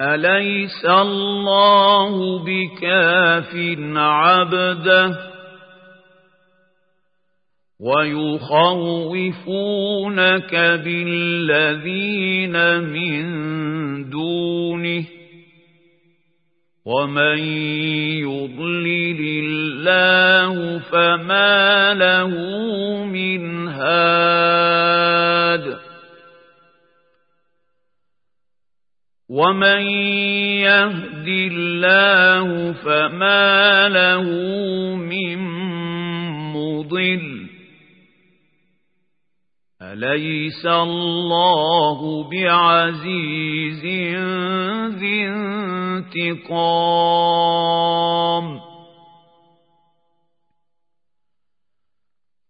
أليس الله بكاف عبده ويخوفونك بالذين من دونه ومن يضلل الله فما له من هاد ومن يهد الله فما له من مضل أليس الله بعزيز ذي انتقام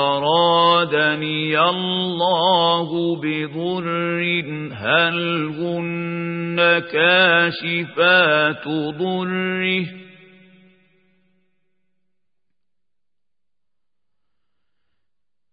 أرادني الله بضر هل هن كاشفات ضره؟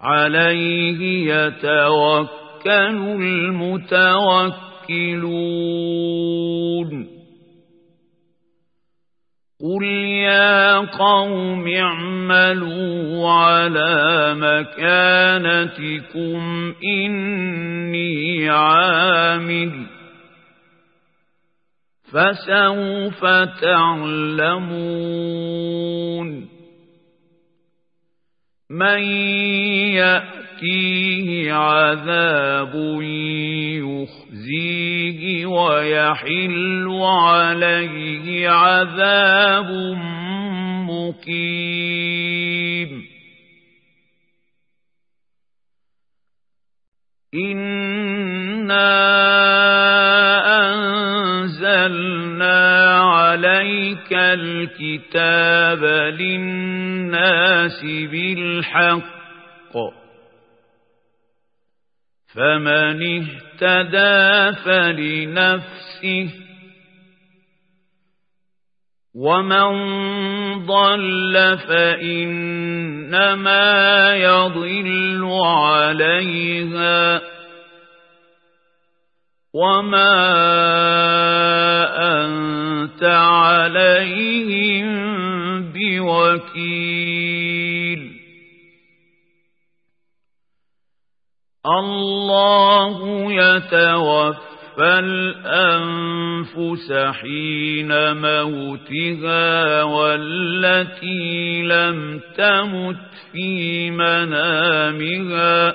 عليه يتوكل المتوكلون. قل يا قوم اعملوا على مكانتكم إني عامل. فسوف تعلمون. من يأتيه عذاب يخزيه ويحل عليه عذاب مقيم إنا أنزلنا عليك الكتاب للناس بالحق. فمن اهتدى فلنفسه ومن ضل فإنما يضل عليها. وما أنت عليهم بوكيل الله يتوفى فالأنفس حين موتها والتي لم تمت في منامها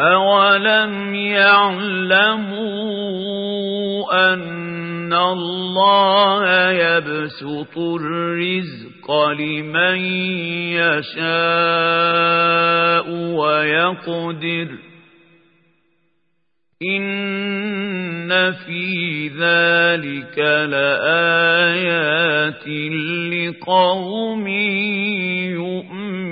أولم يعلموا أن الله يبسط الرزق لمن يشاء ويقدر إن في ذلك لآيات لقوم يؤمنون